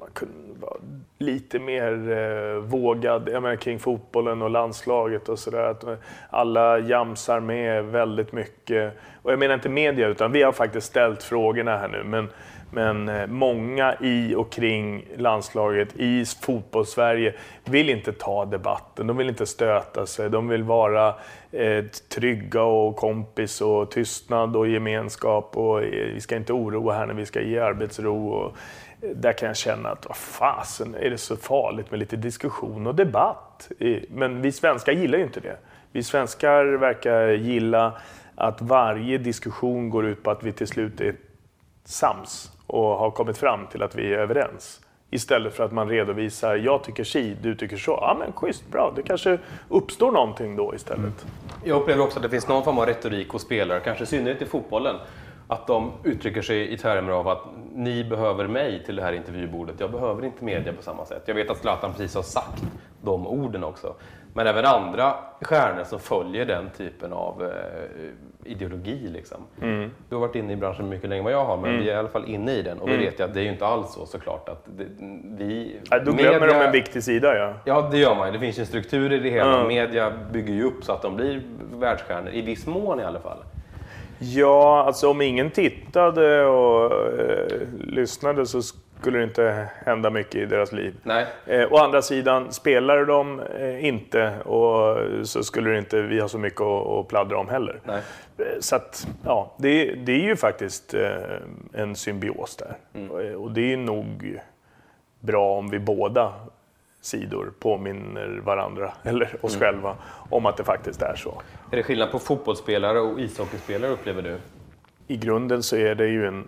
B: man kunde vara lite mer eh, vågad jag menar, kring fotbollen och landslaget och sådär. Alla jamsar med väldigt mycket. Och jag menar inte media, utan vi har faktiskt ställt frågorna här nu. Men men eh, många i och kring landslaget, i fotbollssverige, vill inte ta debatten. De vill inte stöta sig. De vill vara eh, trygga och kompis och tystnad och gemenskap. Och eh, vi ska inte oroa här när vi ska ge arbetsro. Och, eh, där kan jag känna att vad fasen är det så farligt med lite diskussion och debatt? Men vi svenskar gillar ju inte det. Vi svenskar verkar gilla att varje diskussion går ut på att vi till slut är sams och har kommit fram till att vi är överens. Istället för att man redovisar, jag tycker si, du tycker så. Ja men schysst, bra. Det kanske uppstår någonting då istället. Mm.
A: Jag upplever också att det finns någon form av retorik hos spelare, kanske i synnerhet i fotbollen. Att de uttrycker sig i termer av att ni behöver mig till det här intervjubordet. Jag behöver inte media på samma sätt. Jag vet att Zlatan precis har sagt de orden också. Men även andra stjärnor som följer den typen av eh, ideologi. Liksom. Mm. Du har varit inne i branschen mycket längre än vad jag har, men mm. vi är i alla fall inne i den. Och vi mm. vet ju att det är ju inte alls så såklart att det, vi...
B: Ja, då glömmer media, de en viktig sida ja.
A: Ja, det gör man Det finns ju en struktur i det hela. Mm. Media bygger ju upp så att de blir världsstjärnor, i viss mån i alla fall.
B: Ja, alltså om ingen tittade och eh, lyssnade så skulle det inte hända mycket i deras liv.
A: Nej.
B: Eh, å andra sidan, spelar de eh, inte och så skulle inte vi ha så mycket att, att pladdra om heller.
A: Nej.
B: Eh, Så att, ja, det, det är ju faktiskt eh, en symbios där. Och, och det är nog bra om vi båda sidor påminner varandra, eller oss själva, om att det faktiskt är så.
A: Är det skillnad på fotbollsspelare och ishockeyspelare upplever du?
B: I grunden så är det ju en, eh,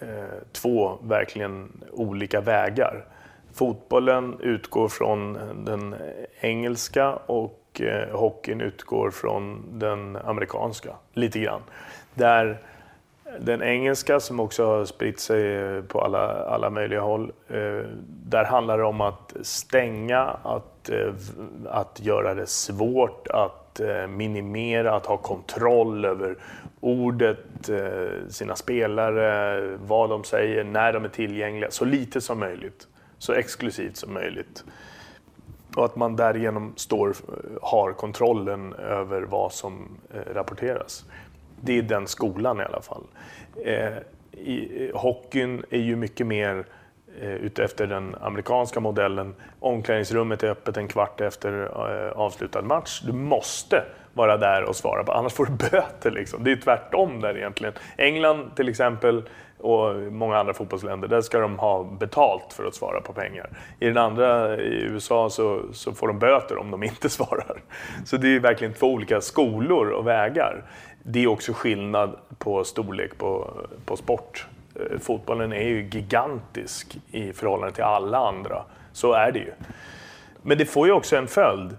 B: Eh, två verkligen olika vägar. Fotbollen utgår från den engelska och eh, hockeyn utgår från den amerikanska, lite grann. Där den engelska, som också har spritt sig eh, på alla, alla möjliga håll, där handlar det om att stänga, att, att göra det svårt, att Eh, minimera, att ha kontroll över ordet, eh, sina spelare, vad de säger, när de är tillgängliga. Så lite som möjligt, så exklusivt som möjligt. Och att man därigenom står, eh, har kontrollen över vad som rapporteras. Det är den skolan i alla fall. Eh, i, hockeyn är ju mycket mer Eh, utefter den amerikanska modellen. Omklädningsrummet är öppet en kvart efter eh, avslutad match. Du måste vara där och svara på, annars får du böter. Liksom. Det är tvärtom där egentligen. England till exempel och många andra fotbollsländer, där ska de ha betalt för att svara på pengar. I den andra, i USA, så, så får de böter om de inte svarar. Så det är verkligen två olika skolor och vägar. Det är också skillnad på storlek på, på sport. Eh, fotbollen är ju gigantisk i förhållande till alla andra. Så är det ju. Men det får ju också en följd.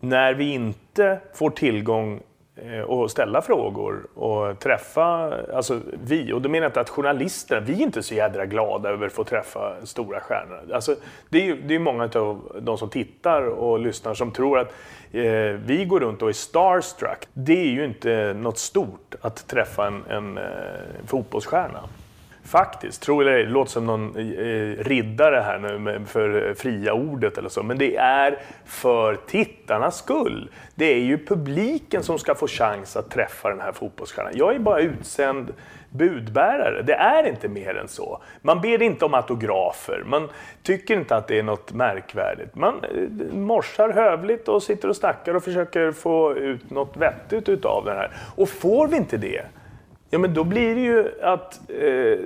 B: När vi inte får tillgång eh, att och ställa frågor och träffa, alltså vi, och då menar jag inte att journalisterna, vi är inte så jädra glada över att få träffa stora stjärnor. Alltså, det är ju det är många av de som tittar och lyssnar som tror att eh, vi går runt och är starstruck. Det är ju inte något stort att träffa en, en eh, fotbollsstjärna. Faktiskt, tror eller ej, det låter som någon eh, eh, riddare här nu för eh, fria ordet eller så, men det är för tittarnas skull. Det är ju publiken som ska få chans att träffa den här fotbollsstjärnan. Jag är bara utsänd budbärare, det är inte mer än så. Man ber inte om autografer, man tycker inte att det är något märkvärdigt. Man morsar hövligt och sitter och snackar och försöker få ut något vettigt utav det här. Och får vi inte det, Ja, men då blir det ju att eh,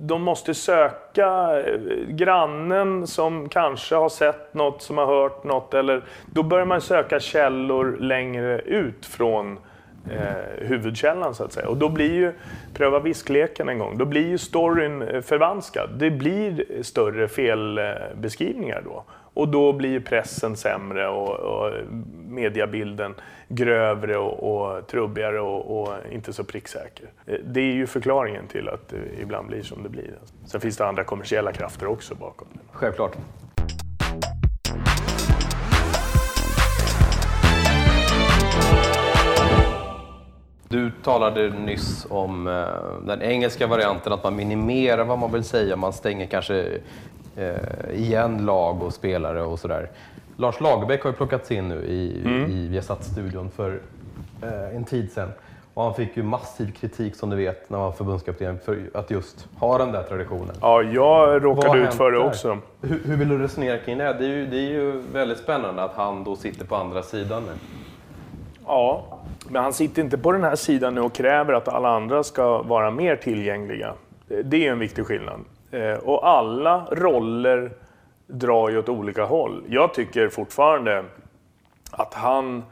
B: de måste söka eh, grannen som kanske har sett något, som har hört något. Eller, då börjar man söka källor längre ut från eh, huvudkällan så att säga. Och då blir ju, pröva viskleken en gång, då blir ju storyn eh, förvanskad. Det blir större felbeskrivningar då. Och då blir pressen sämre och, och mediabilden grövre och, och trubbigare och, och inte så pricksäker. Eh, det är ju förklaringen till att det ibland blir som det blir. Sen finns det andra kommersiella krafter också bakom det.
A: Självklart. Du talade nyss om eh, den engelska varianten, att man minimerar vad man vill säga. Man stänger kanske eh, igen lag och spelare och sådär. Lars Lagerbäck har ju plockats in nu i, i Viasat-studion för eh, en tid sedan. Och han fick ju massiv kritik som du vet när han var förbundskapten för att just ha den där traditionen.
B: Ja, jag råkade ut för det också.
A: Hur, hur vill du resonera kring det? Det är, ju, det är ju väldigt spännande att han då sitter på andra sidan nu.
B: Ja, men han sitter inte på den här sidan nu och kräver att alla andra ska vara mer tillgängliga. Det är en viktig skillnad. Eh, och alla roller drar ju åt olika håll. Jag tycker fortfarande att han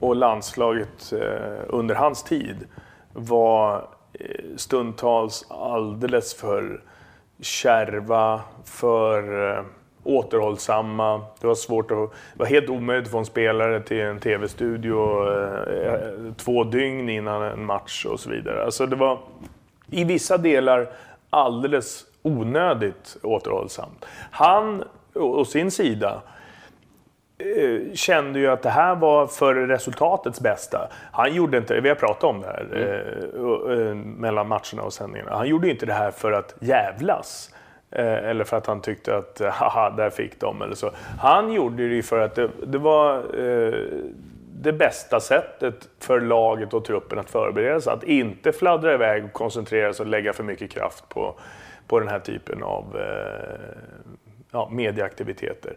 B: och landslaget eh, under hans tid var eh, stundtals alldeles för kärva, för återhållsamma. Det var svårt att, det var helt omöjligt att få en spelare till en tv-studio eh, två dygn innan en match och så vidare. Alltså det var i vissa delar alldeles onödigt återhållsamt. Han, å sin sida, eh, kände ju att det här var för resultatets bästa. Han gjorde inte, vi har pratat om det här eh, och, eh, mellan matcherna och sändningarna. Han gjorde inte det här för att jävlas. Eh, eller för att han tyckte att eh, haha, där fick de eller så. Han gjorde det ju för att det, det var eh, det bästa sättet för laget och truppen att förbereda sig. Att inte fladdra iväg och koncentrera sig och lägga för mycket kraft på, på den här typen av eh, ja, medieaktiviteter.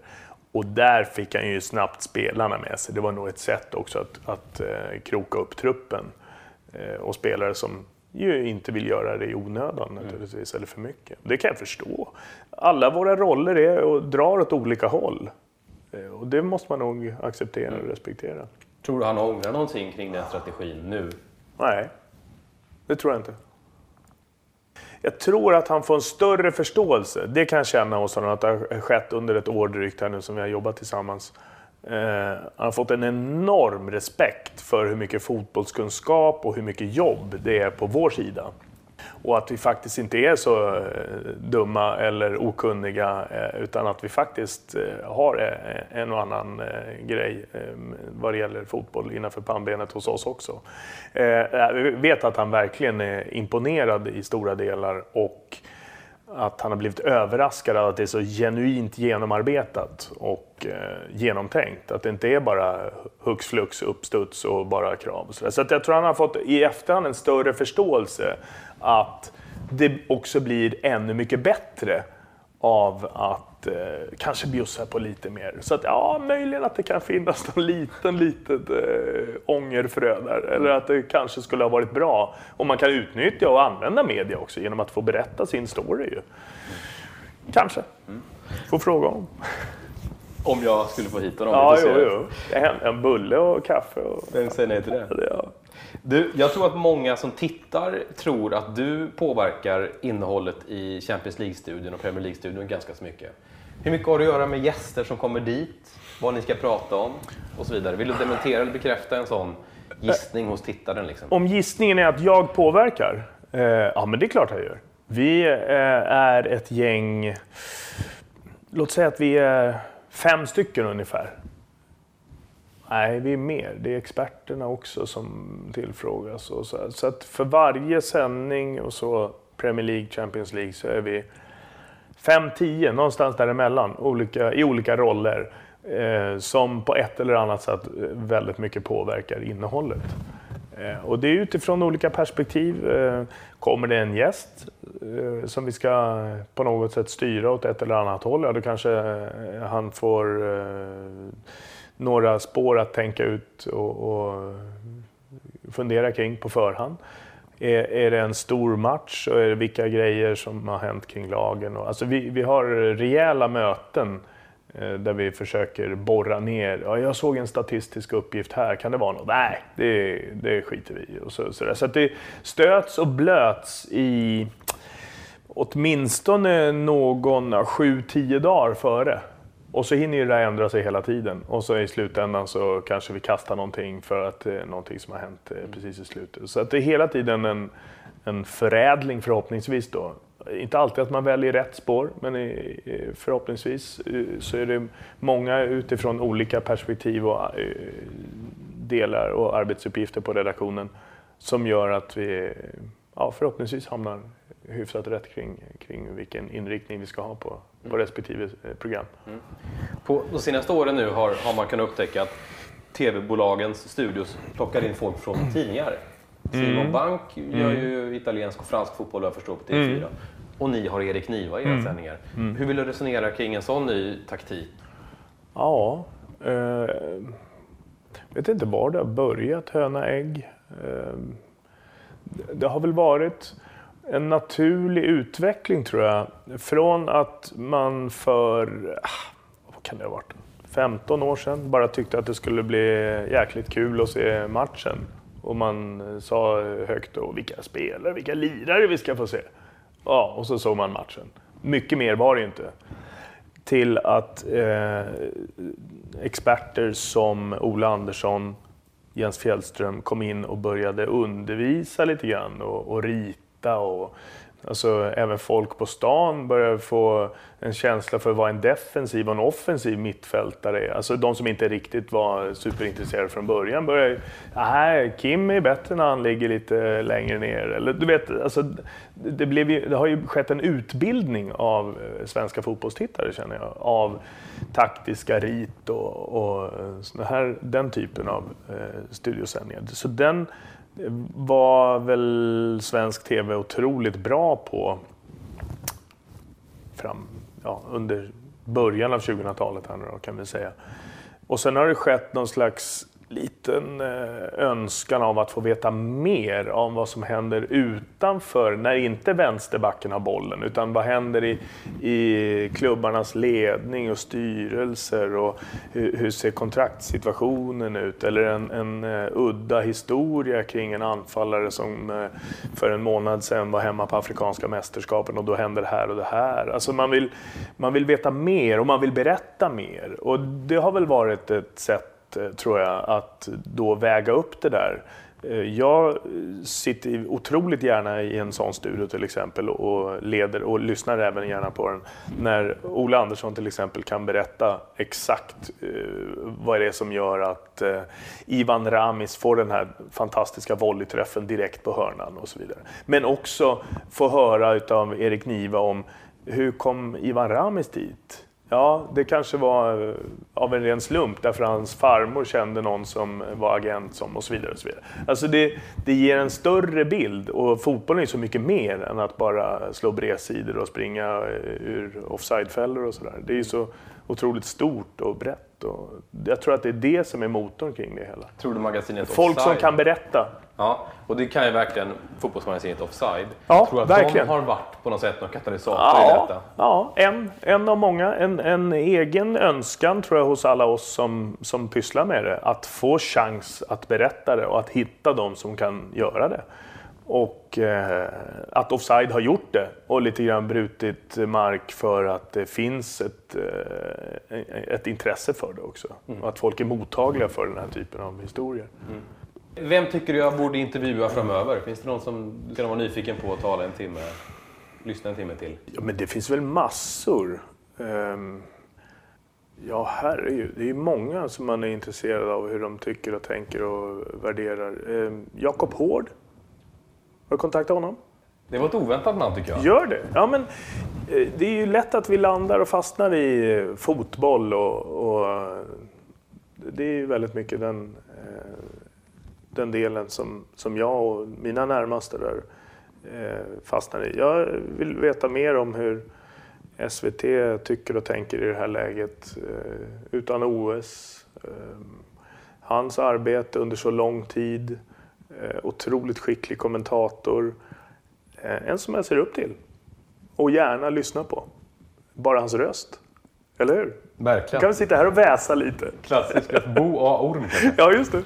B: Och där fick han ju snabbt spelarna med sig. Det var nog ett sätt också att, att eh, kroka upp truppen. Eh, och spelare som ju inte vill göra det i onödan mm. naturligtvis, eller för mycket. Det kan jag förstå. Alla våra roller är och drar åt olika håll. Eh, och det måste man nog acceptera och mm. respektera.
A: Tror du han ångrar någonting kring den strategin nu?
B: Nej, det tror jag inte. Jag tror att han får en större förståelse. Det kan jag känna hos honom att det har skett under ett år drygt här nu som vi har jobbat tillsammans. Eh, han har fått en enorm respekt för hur mycket fotbollskunskap och hur mycket jobb det är på vår sida. Och att vi faktiskt inte är så eh, dumma eller okunniga eh, utan att vi faktiskt eh, har eh, en och annan eh, grej vad det gäller fotboll innanför pannbenet hos oss också. Jag vet att han verkligen är imponerad i stora delar och att han har blivit överraskad av att det är så genuint genomarbetat och eh, genomtänkt. Att det inte är bara hux flux, uppstuds och bara krav. så, så jag tror han har fått i efterhand en större förståelse att det också blir ännu mycket bättre av att eh, kanske bjussa på lite mer. Så att ja, möjligen att det kan finnas någon liten, litet eh, ångerfrö där. Eller att det kanske skulle ha varit bra om man kan utnyttja och använda media också genom att få berätta sin story. Ju. Kanske. Får fråga om.
A: Om jag skulle få hit honom?
B: Ja, jo, jo. En bulle och kaffe. Och...
A: Vem säger nej till det? Ja. Du, jag tror att många som tittar tror att du påverkar innehållet i Champions League-studion och Premier League-studion ganska så mycket. Hur mycket har du att göra med gäster som kommer dit? Vad ni ska prata om? Och så vidare. Vill du dementera eller bekräfta en sån gissning hos tittaren? Liksom?
B: Om gissningen är att jag påverkar? Eh, ja, men det är klart jag gör. Vi eh, är ett gäng... Låt säga att vi är fem stycken ungefär Nej, vi är mer. Det är experterna också som tillfrågas. Och så, så att för varje sändning och så Premier League, Champions League så är vi 5-10, någonstans däremellan, olika, i olika roller. Eh, som på ett eller annat sätt eh, väldigt mycket påverkar innehållet. Eh, och det är utifrån olika perspektiv. Eh, kommer det en gäst eh, som vi ska på något sätt styra åt ett eller annat håll, ja då kanske eh, han får eh, några spår att tänka ut och, och fundera kring på förhand. Är, är det en stor match och är det vilka grejer som har hänt kring lagen? Och, alltså vi, vi har rejäla möten eh, där vi försöker borra ner. Ja, jag såg en statistisk uppgift här, kan det vara något? Nej, det, det skiter vi i. Och så, så, så att det stöts och blöts i åtminstone någon 7-10 dagar före. Och så hinner ju det ändra sig hela tiden. Och så i slutändan så kanske vi kastar någonting för att är någonting som har hänt eh, precis i slutet. Så att det är hela tiden en, en förädling förhoppningsvis då. Inte alltid att man väljer rätt spår, men förhoppningsvis eh, så är det många utifrån olika perspektiv och eh, delar och arbetsuppgifter på redaktionen som gör att vi ja, förhoppningsvis hamnar hyfsat rätt kring, kring vilken inriktning vi ska ha på, på mm. respektive eh, program. Mm.
A: På de senaste åren nu har, har man kunnat upptäcka att tv-bolagens studios plockar in folk från tidningar. Simon mm. Bank gör ju mm. italiensk och fransk fotboll jag förstår på TV4. Mm. Och ni har Erik Niva i era mm. sändningar. Hur vill du resonera kring en sån ny taktik?
B: Ja, eh, vet inte var det har börjat, höna ägg. Eh, det har väl varit en naturlig utveckling tror jag. Från att man för, ah, vad kan det ha varit, 15 år sedan bara tyckte att det skulle bli jäkligt kul att se matchen. Och man eh, sa högt då, vilka spelare, vilka lirare vi ska få se. Ja, och så såg man matchen. Mycket mer var det inte. Till att eh, experter som Ola Andersson, Jens Fjällström kom in och började undervisa lite grann och, och rita hitta och alltså, även folk på stan börjar få en känsla för vad en defensiv och en offensiv mittfältare är. Alltså de som inte riktigt var superintresserade från början börjar nej, ah, Kim är bättre när han ligger lite längre ner. Eller, du vet, alltså, det, blev ju, det har ju skett en utbildning av eh, svenska fotbollstittare känner jag. Av taktiska rit och, och här, den typen av eh, studiosändningar. Så den var väl svensk TV otroligt bra på fram ja, under början av 2000-talet här nu då, kan vi säga. Och sen har det skett någon slags liten eh, önskan av att få veta mer om vad som händer utanför, när inte vänsterbacken har bollen, utan vad händer i, i klubbarnas ledning och styrelser och hur, hur ser kontraktssituationen ut? Eller en, en eh, udda historia kring en anfallare som eh, för en månad sedan var hemma på Afrikanska mästerskapen och då händer det här och det här. Alltså man vill, man vill veta mer och man vill berätta mer och det har väl varit ett sätt Eh, tror jag, att då väga upp det där. Eh, jag sitter otroligt gärna i en sån studio till exempel och leder och lyssnar även gärna på den. När Ola Andersson till exempel kan berätta exakt eh, vad det är som gör att Ivan Ramis får den här fantastiska volleyträffen direkt på hörnan och så vidare. Men också få höra av Erik Niva om hur kom Ivan Ramis dit? Ja, det kanske var eh, av en ren slump därför hans farmor kände någon som var agent som och så vidare. Och så vidare. Alltså det, det ger en större bild och fotbollen är så mycket mer än att bara slå bredsidor och springa eh, ur offsidefällor och sådär. Det är så otroligt stort och brett. Och jag tror att det är det som är motorn kring det hela.
A: Tror du magasinet
B: Folk
A: offside?
B: som kan berätta.
A: Ja, och det kan ju verkligen fotbollsmagasinet Offside.
B: Ja,
A: tror att
B: verkligen.
A: de har varit på något sätt någon katalysator
B: ja,
A: i detta?
B: Ja, en, en av många. En, en egen önskan tror jag hos alla oss som, som pysslar med det. Att få chans att berätta det och att hitta de som kan göra det. Och eh, att Offside har gjort det och lite grann brutit mark för att det finns ett, eh, ett intresse för det också. Mm. Och att folk är mottagliga för den här typen av historier. Mm.
A: Vem tycker du jag borde intervjua framöver? Finns det någon som kan vara nyfiken på att tala en timme, lyssna en timme till?
B: Ja, men det finns väl massor. Um, ja, herregud. Det är många som man är intresserad av hur de tycker och tänker och värderar. Um, Jakob Hård. Har du kontaktat honom?
A: Det var ett oväntat namn tycker jag.
B: Gör det? Ja, men eh, det är ju lätt att vi landar och fastnar i fotboll och, och det är ju väldigt mycket den den delen som, som jag och mina närmaste där eh, fastnar i. Jag vill veta mer om hur SVT tycker och tänker i det här läget eh, utan OS. Eh, hans arbete under så lång tid. Eh, otroligt skicklig kommentator. Eh, en som jag ser upp till och gärna lyssnar på. Bara hans röst. Eller hur?
A: Verkligen.
B: kan vi sitta här och väsa lite.
A: Klassiskt Bo A. Orm.
B: ja, just det.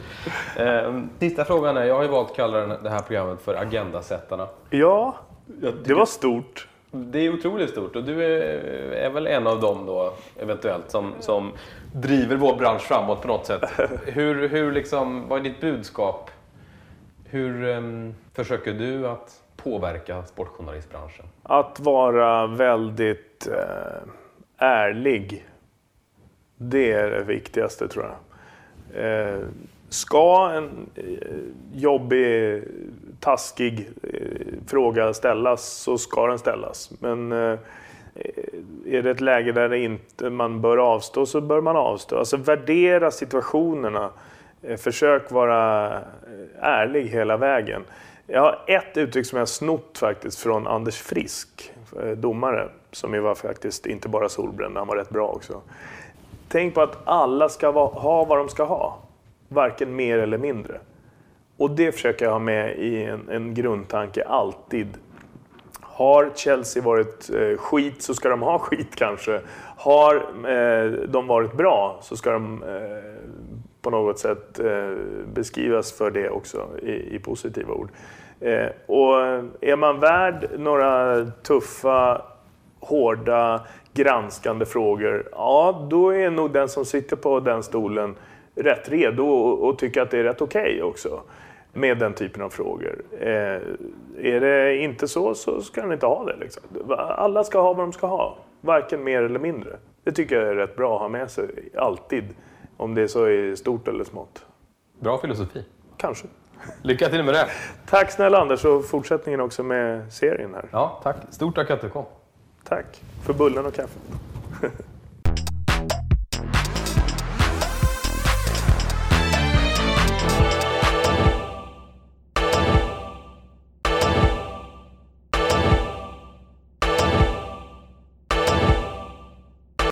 A: Eh, sista frågan är, jag har ju valt att kalla det här programmet för Agendasättarna.
B: Ja, det var stort.
A: Det är otroligt stort och du är, är, väl en av dem då eventuellt som, som driver vår bransch framåt på något sätt. Hur, hur liksom, vad är ditt budskap? Hur um, försöker du att påverka sportjournalistbranschen?
B: Att vara väldigt eh, ärlig det är det viktigaste tror jag. Eh, ska en eh, jobbig, taskig eh, fråga ställas så ska den ställas. Men eh, är det ett läge där det inte man bör avstå så bör man avstå. Alltså värdera situationerna. Försök vara ärlig hela vägen. Jag har ett uttryck som jag snott faktiskt från Anders Frisk, domare, som ju var faktiskt inte bara solbränd, han var rätt bra också. Tänk på att alla ska ha vad de ska ha. Varken mer eller mindre. Och det försöker jag ha med i en, en grundtanke alltid. Har Chelsea varit eh, skit så ska de ha skit kanske. Har eh, de varit bra så ska de eh, på något sätt eh, beskrivas för det också i, i positiva ord. Eh, och är man värd några tuffa, hårda granskande frågor, ja då är nog den som sitter på den stolen rätt redo och, och tycker att det är rätt okej okay också med den typen av frågor. Eh, är det inte så, så ska den inte ha det. Liksom. Alla ska ha vad de ska ha, varken mer eller mindre. Det tycker jag är rätt bra att ha med sig, alltid. Om det är så i stort eller smått.
A: Bra filosofi.
B: Kanske.
A: Lycka till med det.
B: Tack snälla Anders och fortsättningen också med serien här.
A: Ja, tack. Stort tack att du kom.
B: Tack för bullen och kaffet.